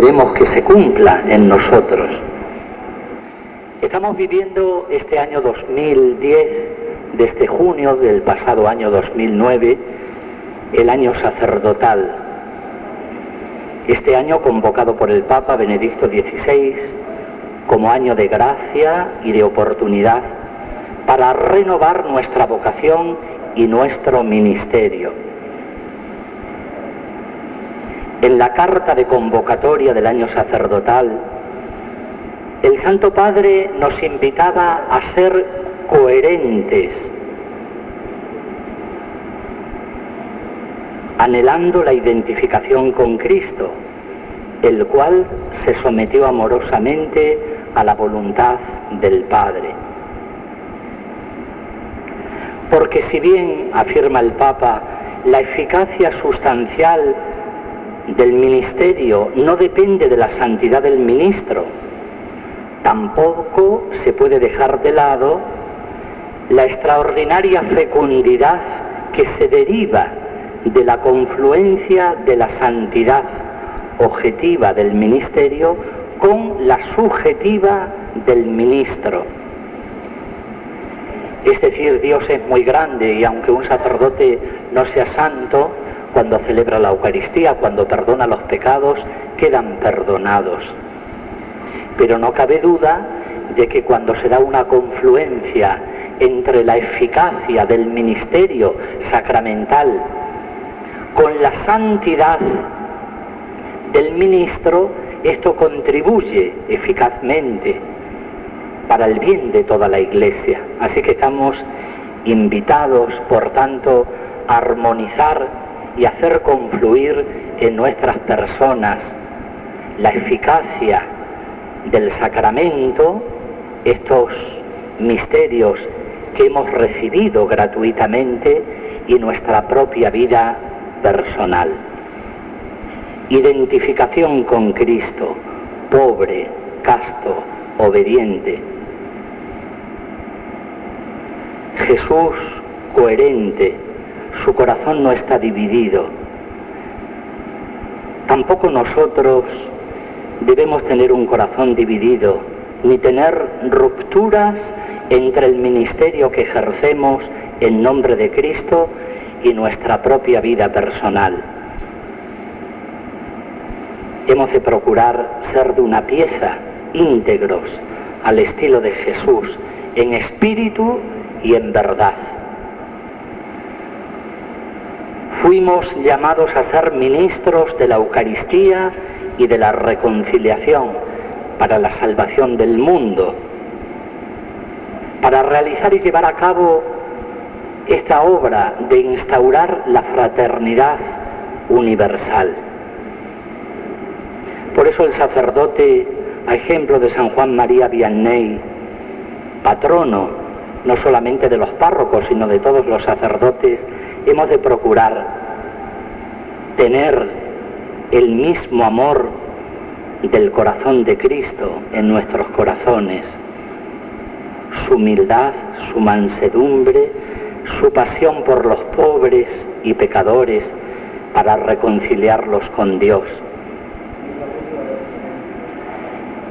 queremos que se cumpla en nosotros. Estamos viviendo este año 2010, desde junio del pasado año 2009, el año sacerdotal. Este año convocado por el Papa Benedicto XVI como año de gracia y de oportunidad para renovar nuestra vocación y nuestro ministerio. En la carta de convocatoria del año sacerdotal, el Santo Padre nos invitaba a ser coherentes, anhelando la identificación con Cristo, el cual se sometió amorosamente a la voluntad del Padre. Porque si bien, afirma el Papa, la eficacia sustancial del ministerio no depende de la santidad del ministro, tampoco se puede dejar de lado la extraordinaria fecundidad que se deriva de la confluencia de la santidad objetiva del ministerio con la subjetiva del ministro. Es decir, Dios es muy grande y aunque un sacerdote no sea santo, cuando celebra la Eucaristía, cuando perdona los pecados, quedan perdonados. Pero no cabe duda de que cuando se da una confluencia entre la eficacia del ministerio sacramental con la santidad del ministro, esto contribuye eficazmente para el bien de toda la iglesia. Así que estamos invitados, por tanto, a armonizar y hacer confluir en nuestras personas la eficacia del sacramento, estos misterios que hemos recibido gratuitamente y nuestra propia vida personal. Identificación con Cristo, pobre, casto, obediente. Jesús coherente, su corazón no está dividido. Tampoco nosotros debemos tener un corazón dividido, ni tener rupturas entre el ministerio que ejercemos en nombre de Cristo y nuestra propia vida personal hemos de procurar ser de una pieza íntegros al estilo de Jesús, en espíritu y en verdad. Fuimos llamados a ser ministros de la Eucaristía y de la reconciliación para la salvación del mundo, para realizar y llevar a cabo esta obra de instaurar la fraternidad universal. Por eso el sacerdote, a ejemplo de San Juan María Vianney, patrono no solamente de los párrocos, sino de todos los sacerdotes, hemos de procurar tener el mismo amor del corazón de Cristo en nuestros corazones, su humildad, su mansedumbre, su pasión por los pobres y pecadores para reconciliarlos con Dios.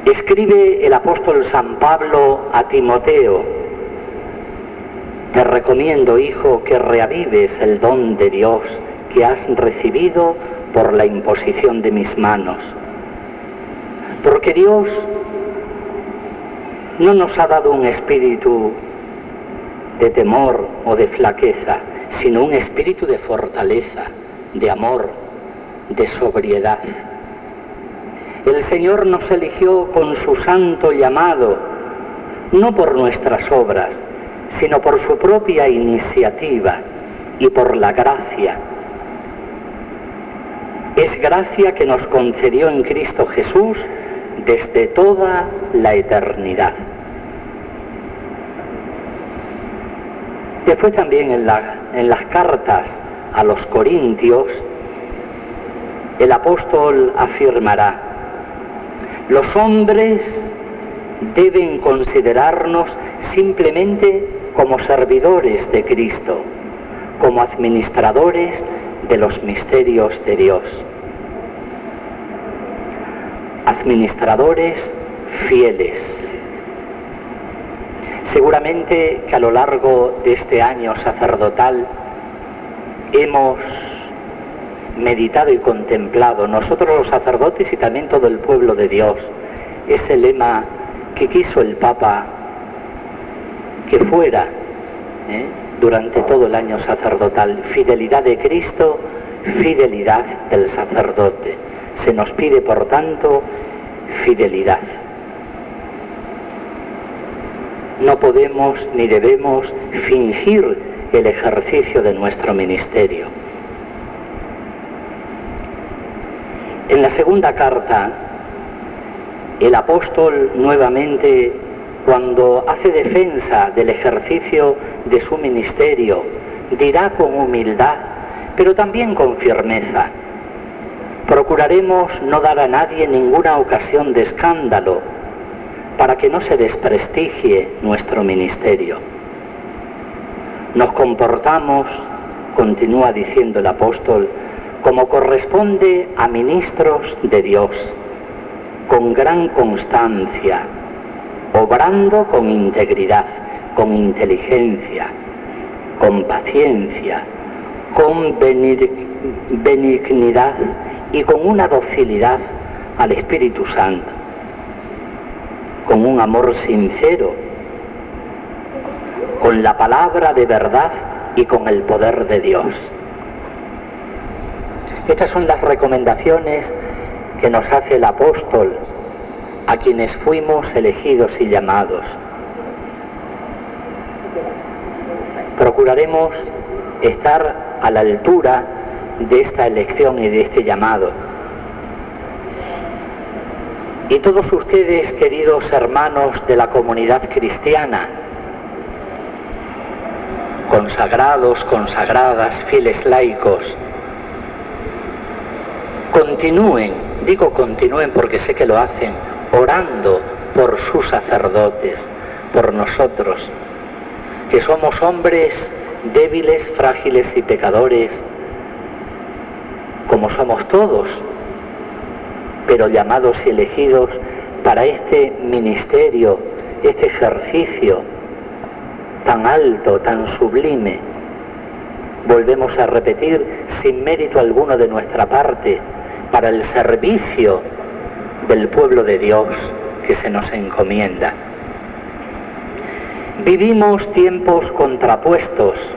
Escribe el apóstol San Pablo a Timoteo, te recomiendo, hijo, que reavives el don de Dios que has recibido por la imposición de mis manos. Porque Dios no nos ha dado un espíritu de temor o de flaqueza, sino un espíritu de fortaleza, de amor, de sobriedad. El Señor nos eligió con su santo llamado, no por nuestras obras, sino por su propia iniciativa y por la gracia. Es gracia que nos concedió en Cristo Jesús desde toda la eternidad. Después también en, en las cartas a los Corintios, el apóstol afirmará, los hombres deben considerarnos simplemente como servidores de Cristo, como administradores de los misterios de Dios. administradores fieles. Seguramente que a lo largo de este año sacerdotal hemos meditado y contemplado, nosotros los sacerdotes y también todo el pueblo de Dios, ese lema que quiso el Papa que fuera ¿eh? durante todo el año sacerdotal, fidelidad de Cristo, fidelidad del sacerdote. Se nos pide, por tanto, fidelidad. No podemos ni debemos fingir el ejercicio de nuestro ministerio. En la segunda carta, el apóstol nuevamente, cuando hace defensa del ejercicio de su ministerio, dirá con humildad, pero también con firmeza, procuraremos no dar a nadie ninguna ocasión de escándalo para que no se desprestigie nuestro ministerio. Nos comportamos, continúa diciendo el apóstol, como corresponde a ministros de Dios, con gran constancia, obrando con integridad, con inteligencia, con paciencia, con benignidad y con una docilidad al Espíritu Santo, con un amor sincero, con la palabra de verdad y con el poder de Dios. Estas son las recomendaciones que nos hace el apóstol a quienes fuimos elegidos y llamados. Procuraremos estar a la altura de esta elección y de este llamado. Y todos ustedes, queridos hermanos de la comunidad cristiana, consagrados, consagradas, fieles laicos, continúen, digo continúen porque sé que lo hacen, orando por sus sacerdotes, por nosotros, que somos hombres débiles, frágiles y pecadores, como somos todos, pero llamados y elegidos para este ministerio, este ejercicio tan alto, tan sublime. Volvemos a repetir, sin mérito alguno de nuestra parte, para el servicio del pueblo de Dios que se nos encomienda. Vivimos tiempos contrapuestos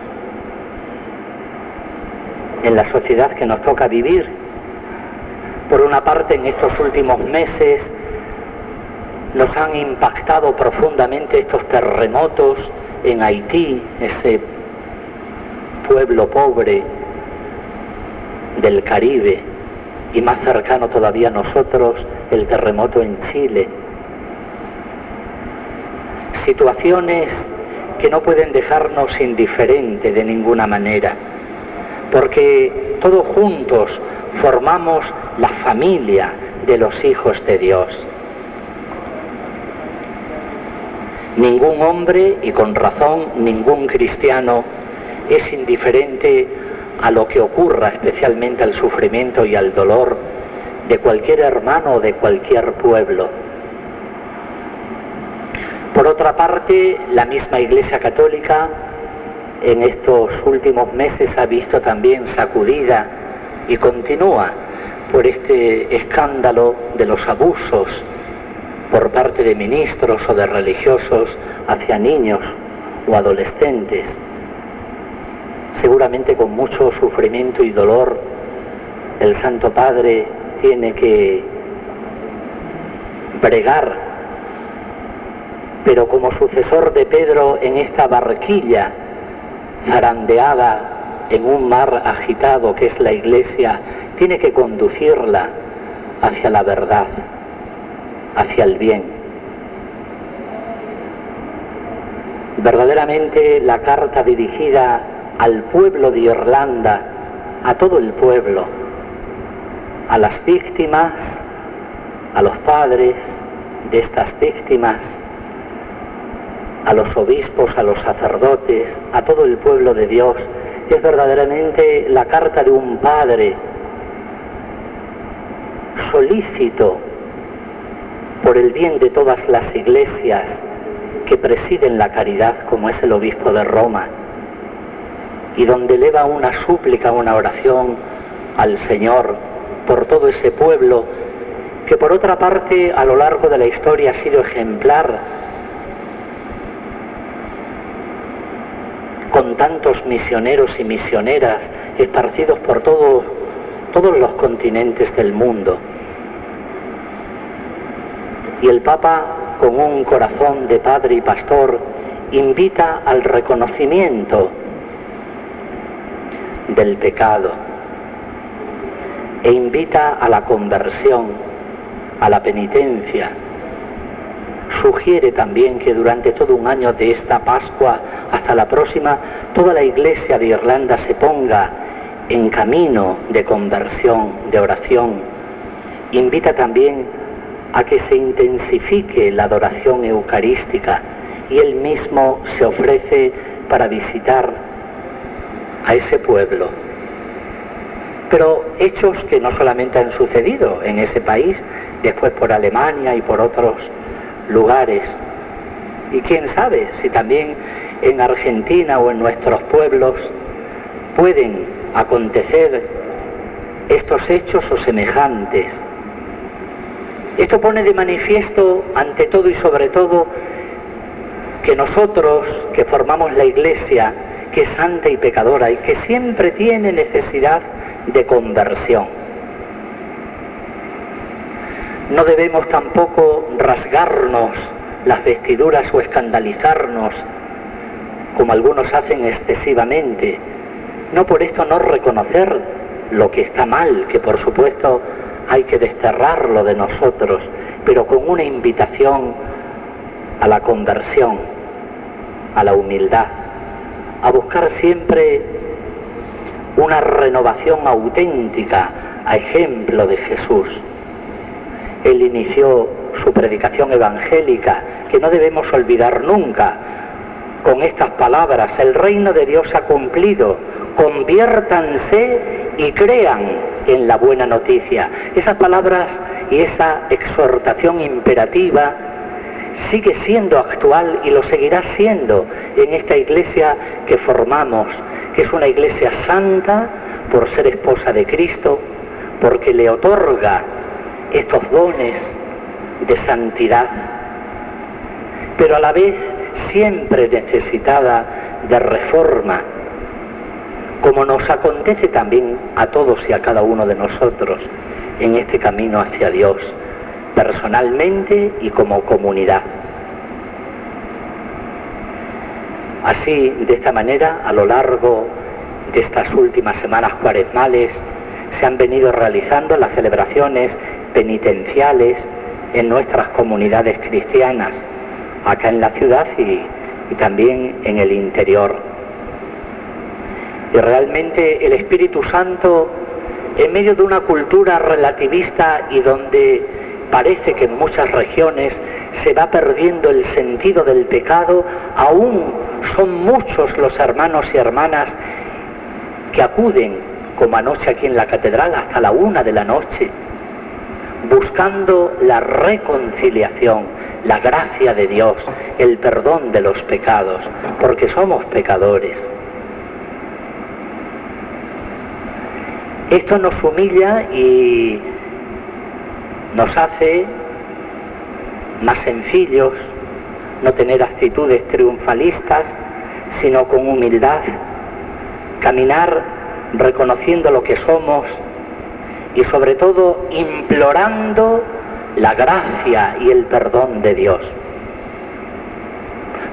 en la sociedad que nos toca vivir. Por una parte, en estos últimos meses nos han impactado profundamente estos terremotos en Haití, ese pueblo pobre del Caribe, y más cercano todavía a nosotros, el terremoto en Chile. Situaciones que no pueden dejarnos indiferente de ninguna manera porque todos juntos formamos la familia de los hijos de Dios. Ningún hombre, y con razón ningún cristiano, es indiferente a lo que ocurra, especialmente al sufrimiento y al dolor de cualquier hermano o de cualquier pueblo. Por otra parte, la misma Iglesia Católica en estos últimos meses ha visto también sacudida y continúa por este escándalo de los abusos por parte de ministros o de religiosos hacia niños o adolescentes. Seguramente con mucho sufrimiento y dolor el Santo Padre tiene que bregar, pero como sucesor de Pedro en esta barquilla zarandeada en un mar agitado que es la iglesia, tiene que conducirla hacia la verdad, hacia el bien. Verdaderamente la carta dirigida al pueblo de Irlanda, a todo el pueblo, a las víctimas, a los padres de estas víctimas, a los obispos, a los sacerdotes, a todo el pueblo de Dios. Es verdaderamente la carta de un padre solícito por el bien de todas las iglesias que presiden la caridad, como es el obispo de Roma, y donde eleva una súplica, una oración al Señor por todo ese pueblo que por otra parte a lo largo de la historia ha sido ejemplar con tantos misioneros y misioneras esparcidos por todos los continentes del mundo. Y el Papa, con un corazón de padre y pastor, invita al reconocimiento del pecado e invita a la conversión, a la penitencia. Sugiere también que durante todo un año de esta Pascua hasta la próxima, toda la iglesia de Irlanda se ponga en camino de conversión, de oración. Invita también a que se intensifique la adoración eucarística y él mismo se ofrece para visitar a ese pueblo. Pero hechos que no solamente han sucedido en ese país, después por Alemania y por otros lugares. Y quién sabe si también en Argentina o en nuestros pueblos pueden acontecer estos hechos o semejantes. Esto pone de manifiesto ante todo y sobre todo que nosotros que formamos la iglesia, que es santa y pecadora y que siempre tiene necesidad de conversión, no debemos tampoco rasgarnos las vestiduras o escandalizarnos como algunos hacen excesivamente. No por esto no reconocer lo que está mal, que por supuesto hay que desterrarlo de nosotros, pero con una invitación a la conversión, a la humildad, a buscar siempre una renovación auténtica a ejemplo de Jesús. Él inició su predicación evangélica, que no debemos olvidar nunca, con estas palabras, el reino de Dios ha cumplido, conviértanse y crean en la buena noticia. Esas palabras y esa exhortación imperativa sigue siendo actual y lo seguirá siendo en esta iglesia que formamos, es una iglesia santa por ser esposa de Cristo, porque le otorga estos dones de santidad, pero a la vez siempre necesitada de reforma, como nos acontece también a todos y a cada uno de nosotros en este camino hacia Dios, personalmente y como comunidad. Así, de esta manera, a lo largo de estas últimas semanas cuaresmales, se han venido realizando las celebraciones penitenciales en nuestras comunidades cristianas, acá en la ciudad y, también en el interior. Y realmente el Espíritu Santo, en medio de una cultura relativista y donde parece que en muchas regiones se va perdiendo el sentido del pecado, aún son muchos los hermanos y hermanas que acuden, como anoche aquí en la catedral, hasta la una de la noche, buscando la reconciliación, la gracia de Dios, el perdón de los pecados, porque somos pecadores. Esto nos humilla y nos hace más sencillos, no tener actitudes triunfalistas, sino con humildad, caminar reconociendo lo que somos y sobre todo implorando la gracia y el perdón de Dios.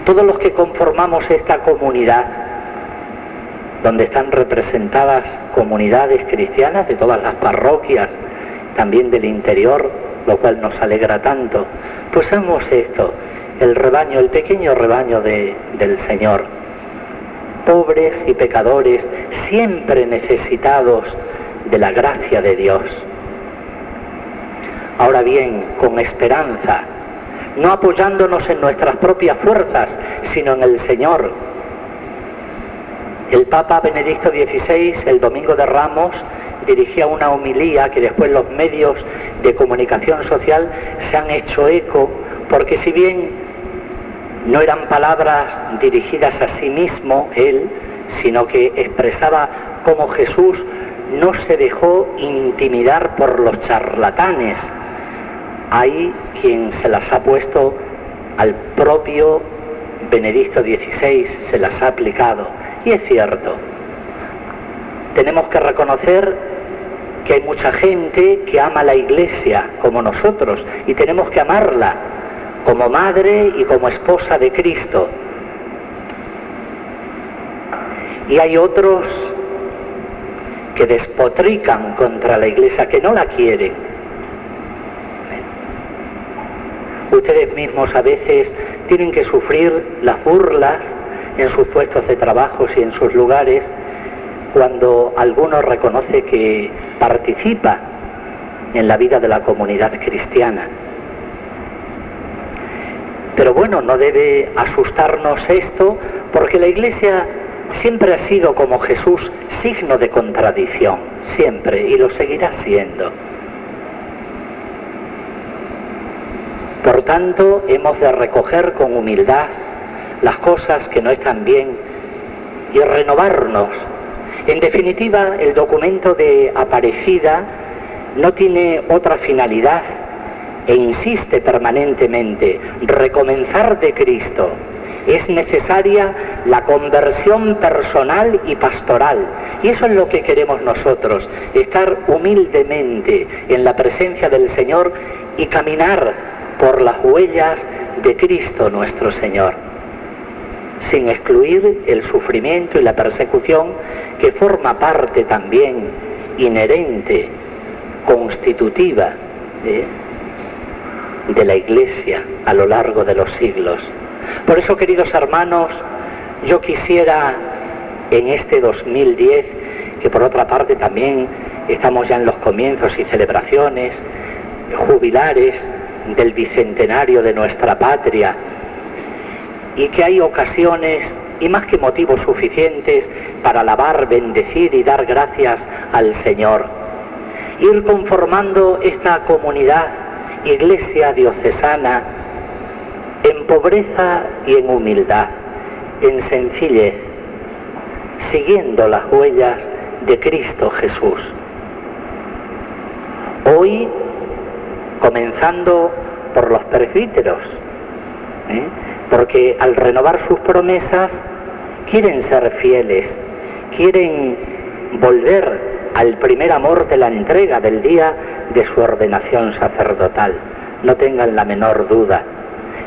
Todos los que conformamos esta comunidad, donde están representadas comunidades cristianas de todas las parroquias, también del interior, lo cual nos alegra tanto, pues somos esto, el rebaño, el pequeño rebaño del Señor, pobres y pecadores, siempre necesitados de la gracia de Dios. Ahora bien, con esperanza, no apoyándonos en nuestras propias fuerzas, sino en el Señor. El Papa Benedicto XVI, el Domingo de Ramos, dirigía una homilía que después los medios de comunicación social se han hecho eco, porque si bien no eran palabras dirigidas a sí mismo, él, sino que expresaba cómo Jesús no se dejó intimidar por los charlatanes. Hay quien se las ha puesto al propio Benedicto XVI, se las ha aplicado. Y es cierto, tenemos que reconocer que hay mucha gente que ama la iglesia como nosotros y tenemos que amarla como madre y como esposa de Cristo. Y hay otros que despotrican contra la iglesia, que no la quieren. Ustedes mismos a veces tienen que sufrir las burlas en sus puestos de trabajo y en sus lugares cuando alguno reconoce que participa en la vida de la comunidad cristiana. Pero bueno, no debe asustarnos esto porque la Iglesia siempre ha sido como Jesús signo de contradicción, siempre, y lo seguirá siendo. Por tanto, hemos de recoger con humildad las cosas que no están bien y renovarnos en definitiva, el documento de Aparecida no tiene otra finalidad e insiste permanentemente, recomenzar de Cristo. Es necesaria la conversión personal y pastoral. Y eso es lo que queremos nosotros, estar humildemente en la presencia del Señor y caminar por las huellas de Cristo nuestro Señor sin excluir el sufrimiento y la persecución que forma parte también inherente, constitutiva ¿eh? De la Iglesia a lo largo de los siglos. Por eso, queridos hermanos, yo quisiera en este 2010, que por otra parte también estamos ya en los comienzos y celebraciones jubilares del bicentenario de nuestra patria, y que hay ocasiones y más que motivos suficientes para alabar, bendecir y dar gracias al Señor. Ir conformando esta comunidad, iglesia diocesana, en pobreza y en humildad, en sencillez, siguiendo las huellas de Cristo Jesús. Hoy, comenzando por los presbíteros, ¿eh? porque al renovar sus promesas quieren ser fieles, quieren volver al primer amor de la entrega del día de su ordenación sacerdotal. No tengan la menor duda.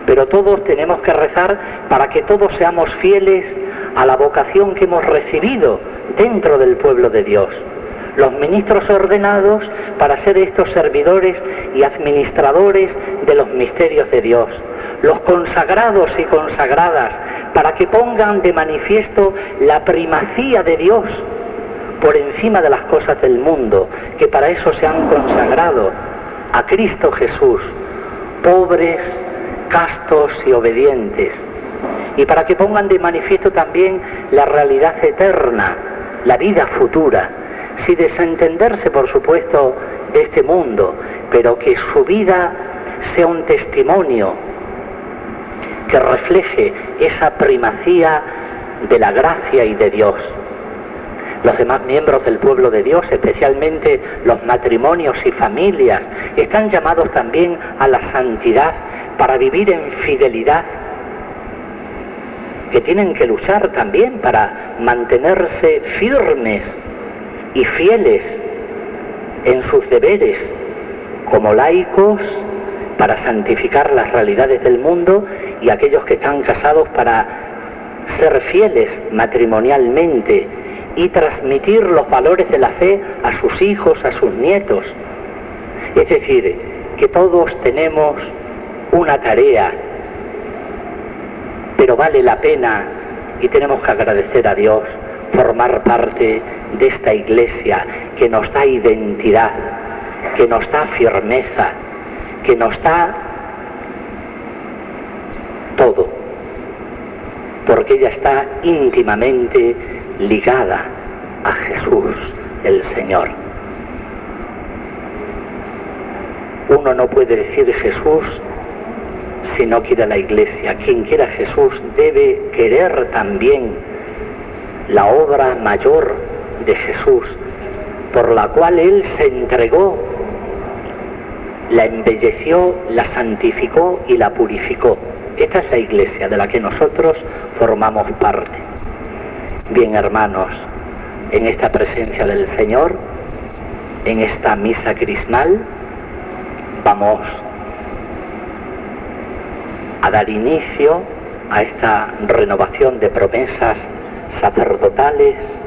Pero todos tenemos que rezar para que todos seamos fieles a la vocación que hemos recibido dentro del pueblo de Dios los ministros ordenados para ser estos servidores y administradores de los misterios de Dios, los consagrados y consagradas para que pongan de manifiesto la primacía de Dios por encima de las cosas del mundo, que para eso se han consagrado a Cristo Jesús, pobres, castos y obedientes, y para que pongan de manifiesto también la realidad eterna, la vida futura, sin desentenderse, por supuesto, de este mundo, pero que su vida sea un testimonio que refleje esa primacía de la gracia y de Dios. Los demás miembros del pueblo de Dios, especialmente los matrimonios y familias, están llamados también a la santidad para vivir en fidelidad, que tienen que luchar también para mantenerse firmes y fieles en sus deberes como laicos para santificar las realidades del mundo y aquellos que están casados para ser fieles matrimonialmente y transmitir los valores de la fe a sus hijos, a sus nietos. Es decir, que todos tenemos una tarea, pero vale la pena y tenemos que agradecer a Dios formar parte de esta iglesia que nos da identidad, que nos da firmeza, que nos da todo, porque ella está íntimamente ligada a Jesús el Señor. Uno no puede decir Jesús si no quiere a la iglesia. Quien quiera a Jesús debe querer también la obra mayor de Jesús, por la cual Él se entregó, la embelleció, la santificó y la purificó. Esta es la iglesia de la que nosotros formamos parte. Bien, hermanos, en esta presencia del Señor, en esta misa crismal, vamos a dar inicio a esta renovación de promesas sacerdotales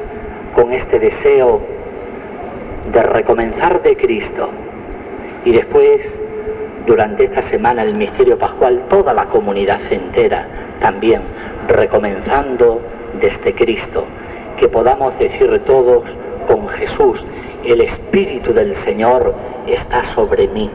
con este deseo de recomenzar de Cristo. Y después durante esta semana el misterio pascual toda la comunidad entera también recomenzando desde Cristo que podamos decir todos con Jesús el Espíritu del Señor está sobre mí